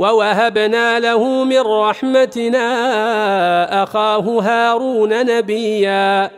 ووهبنا له من رحمتنا أخاه هارون نبياً